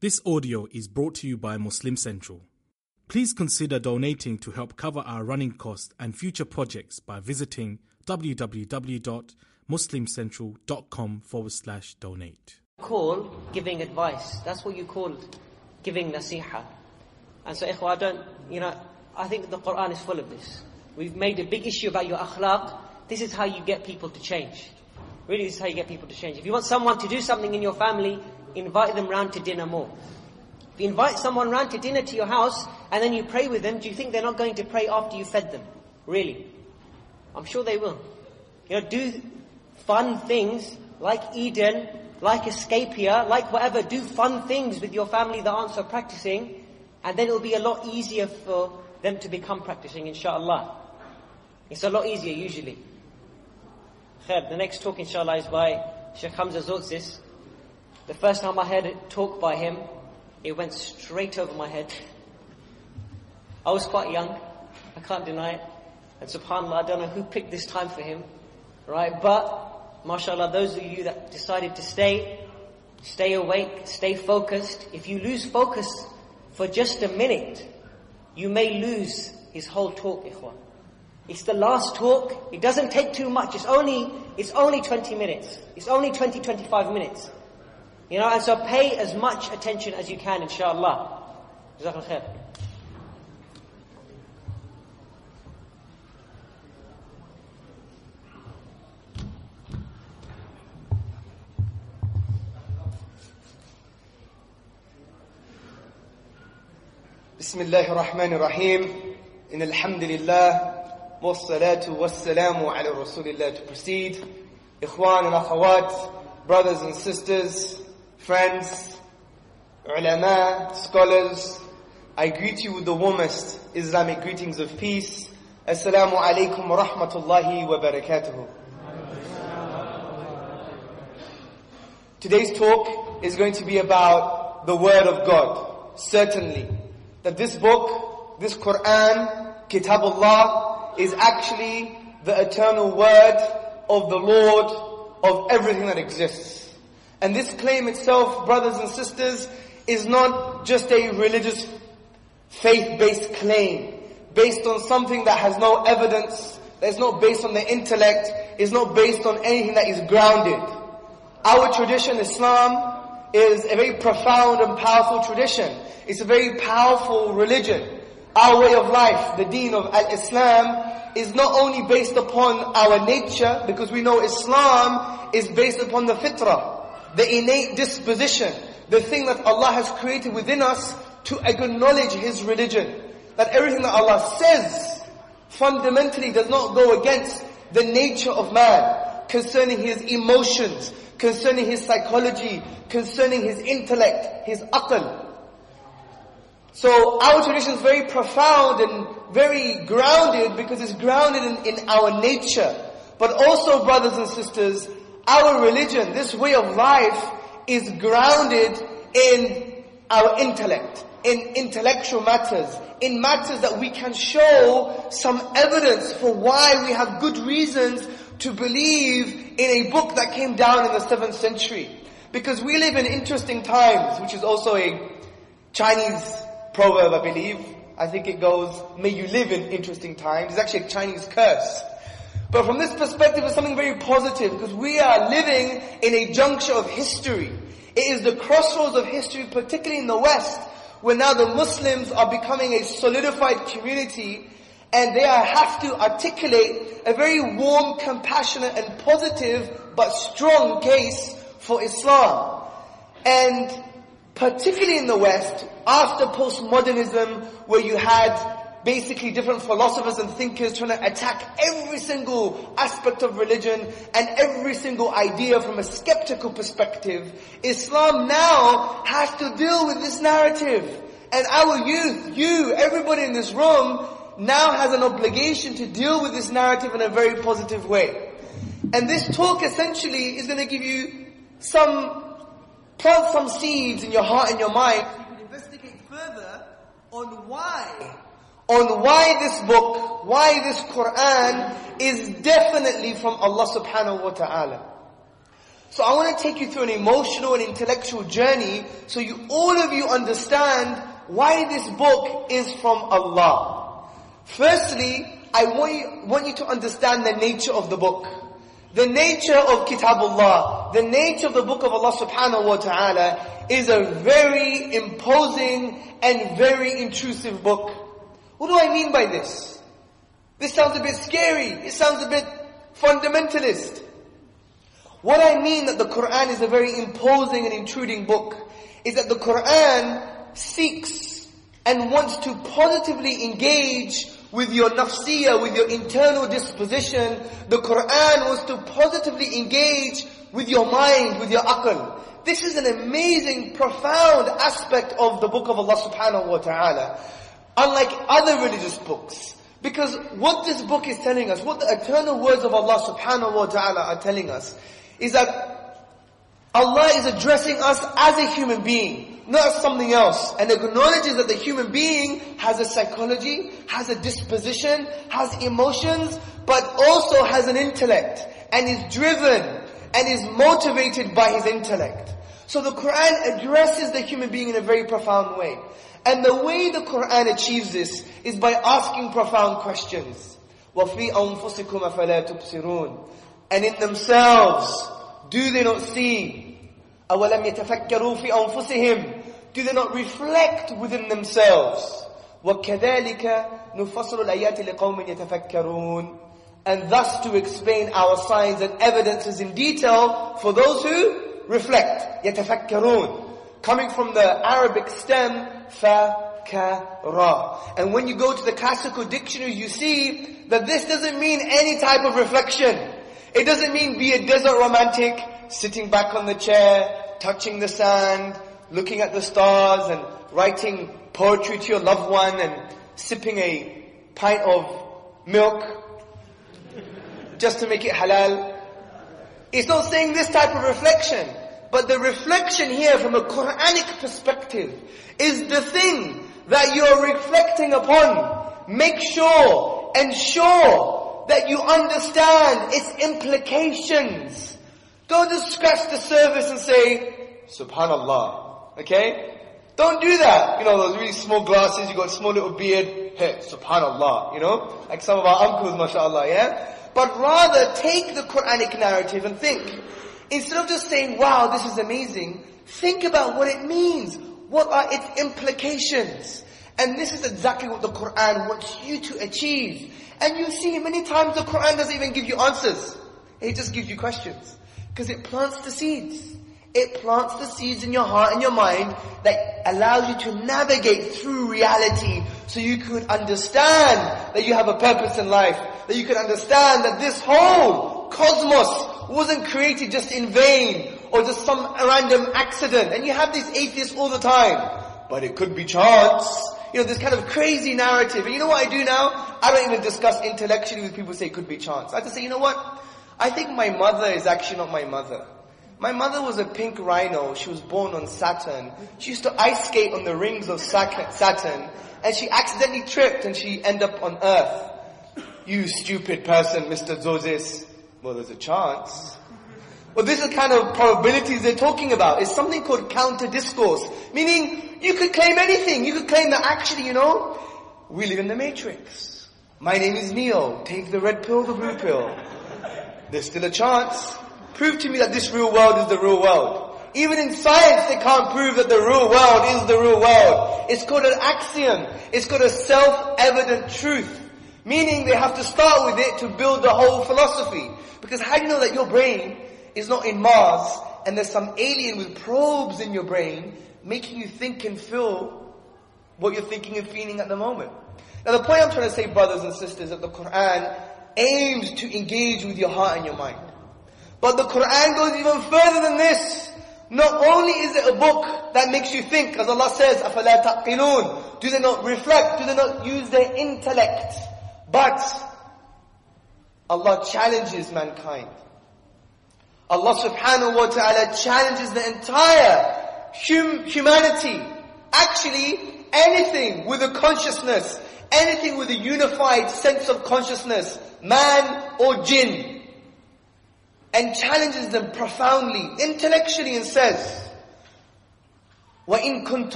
This audio is brought to you by Muslim Central. Please consider donating to help cover our running costs and future projects by visiting www.muslimcentral.com forward slash donate. call giving advice. That's what you call giving nasiha. And so, ikhwa, I don't, you know, I think the Quran is full of this. We've made a big issue about your akhlaq. This is how you get people to change. Really, this is how you get people to change. If you want someone to do something in your family, invite them round to dinner more. If you invite someone round to dinner to your house and then you pray with them, do you think they're not going to pray after you fed them? Really? I'm sure they will. You know, do fun things like Eden, like Escapia, like whatever. Do fun things with your family that aren't so practicing, and then it'll be a lot easier for them to become practicing, inshallah. It's a lot easier usually. The next talk, inshallah, is by Sheikh Hamza Tzortzis. The first time I heard it talk by him, it went straight over my head. I was quite young, I can't deny it. And subhanAllah, I don't know who picked this time for him, right? But, mashallah, those of you that decided to stay, stay awake, stay focused. If you lose focus for just a minute, you may lose his whole talk, ikhwan. It's the last talk. It doesn't take too much. It's only, it's only 20 minutes. It's only 20, 25 minutes. You know, and so pay as much attention as you can, inshallah. Jazakallah khair. بسم الله الرحمن الرحيم إن الحمد لله والصلاة والسلام على رسول الله to proceed إخوان and أخوات brothers and sisters friends ulama scholars I greet you with the warmest Islamic greetings of peace Assalamu alaikum wa rahmatullahi wa Today's talk is going to be about the Word of God. Certainly, that this book, this Quran, Kitabullah, is actually the eternal Word of the Lord of everything that exists. And this claim itself, brothers and sisters, is not just a religious, faith-based claim, based on something that has no evidence, that is not based on the intellect, is not based on anything that is grounded. Our tradition, Islam, is a very profound and powerful tradition. It's a very powerful religion. Our way of life, the deen of Al-Islam, is not only based upon our nature, because we know Islam is based upon the fitrah, the innate disposition, the thing that Allah has created within us to acknowledge His religion. That everything that Allah says fundamentally does not go against the nature of man concerning his emotions, concerning his psychology, concerning his intellect, his aql. So our tradition is very profound and very grounded because it's grounded in, in our nature. But also, brothers and sisters, our religion, this way of life, is grounded in our intellect, in intellectual matters, in matters that we can show some evidence for why we have good reasons to believe in a book that came down in the 7th century. Because we live in interesting times, which is also a Chinese proverb, I believe. I think it goes, may you live in interesting times. It's actually a Chinese curse. But from this perspective, it's something very positive because we are living in a juncture of history. It is the crossroads of history, particularly in the West, where now the Muslims are becoming a solidified community and they are, have to articulate a very warm, compassionate and positive but strong case for Islam. And particularly in the West, after postmodernism, where you had basically different philosophers and thinkers trying to attack every single aspect of religion and every single idea from a skeptical perspective, Islam now has to deal with this narrative. And our youth, you, everybody in this room, now has an obligation to deal with this narrative in a very positive way. And this talk essentially is going to give you some plant some seeds in your heart and your mind. You can investigate further on why, on why this book, why this Quran is definitely from Allah subhanahu wa ta'ala. So I want to take you through an emotional and intellectual journey so you, all of you understand why this book is from Allah. Firstly, I want you, want you to understand the nature of the book. The nature of Kitabullah, the nature of the book of Allah subhanahu wa ta'ala is a very imposing and very intrusive book. What do I mean by this? This sounds a bit scary. It sounds a bit fundamentalist. What I mean that the Quran is a very imposing and intruding book is that the Quran seeks and wants to positively engage with your nafsiyah, with your internal disposition. The Quran wants to positively engage with your mind, with your aql. This is an amazing, profound aspect of the book of Allah subhanahu wa ta'ala. Unlike other religious books. Because what this book is telling us, what the eternal words of Allah subhanahu wa ta'ala are telling us, is that Allah is addressing us as a human being, not as something else, and acknowledges that the human being has a psychology, has a disposition, has emotions, but also has an intellect, and is driven, and is motivated by his intellect. So the Quran addresses the human being in a very profound way. And the way the Quran achieves this is by asking profound questions. وَفِي أَنفُسِكُمْ أَفَلَا تُبْصِرُونَ and in themselves, do they not see? أَوَلَمْ يَتَفَكَّرُوا فِي أَنفُسِهِمْ Do they not reflect within themselves? وَكَذَلِكَ نُفَصِلُ الْآيَاتِ لِقَوْمٍ يَتَفَكَّرُونَ And thus to explain our signs and evidences in detail for those who reflect. يَتَفَكَّرُونَ Coming from the Arabic stem, فَكَرَى And when you go to the classical dictionary, you see that this doesn't mean any type of reflection. It doesn't mean be a desert romantic, sitting back on the chair, touching the sand, looking at the stars and writing poetry to your loved one and sipping a pint of milk just to make it halal. It's not saying this type of reflection. But the reflection here from a Quranic perspective is the thing that you're reflecting upon. Make sure, ensure that you understand its implications. Don't just scratch the surface and say, Subhanallah. Okay? Don't do that. You know, those really small glasses, you got small little beard. Hey, Subhanallah. You know? Like some of our uncles, mashallah, yeah? But rather take the Quranic narrative and think. Instead of just saying, wow, this is amazing, think about what it means. What are its implications? And this is exactly what the Quran wants you to achieve. And you see many times the Quran doesn't even give you answers. It just gives you questions. Because it plants the seeds. It plants the seeds in your heart and your mind that allows you to navigate through reality so you could understand that you have a purpose in life. That you could understand that this whole cosmos wasn't created just in vain or just some random accident. And you have these atheists all the time. But it could be chance you know, this kind of crazy narrative. And you know what I do now? I don't even discuss intellectually with people who say it could be chance. I just say, you know what? I think my mother is actually not my mother. My mother was a pink rhino. She was born on Saturn. She used to ice skate on the rings of Saturn. And she accidentally tripped and she ended up on Earth. You stupid person, Mr. Tzortzis. Well, there's a chance. Well, this is the kind of probabilities they're talking about. It's something called counter discourse. Meaning, you could claim anything. You could claim that actually, you know, we live in the matrix. My name is Neo. Take the red pill, the blue pill. There's still a chance. Prove to me that this real world is the real world. Even in science, they can't prove that the real world is the real world. It's called an axiom. It's called a self-evident truth. Meaning they have to start with it to build the whole philosophy. Because how do you know that your brain is not in Mars and there's some alien with probes in your brain making you think and feel what you're thinking and feeling at the moment. Now the point I'm trying to say, brothers and sisters, that the Quran aims to engage with your heart and your mind. But the Quran goes even further than this. Not only is it a book that makes you think, as Allah says, أَفَلَا تَعْقِلُونَ Do they not reflect? Do they not use their intellect? But Allah challenges mankind. Allah subhanahu wa ta'ala challenges the entire hum, humanity, actually anything with a consciousness, anything with a unified sense of consciousness, man or jinn. and challenges them profoundly, intellectually and says, وَإِن كُنْتُمْ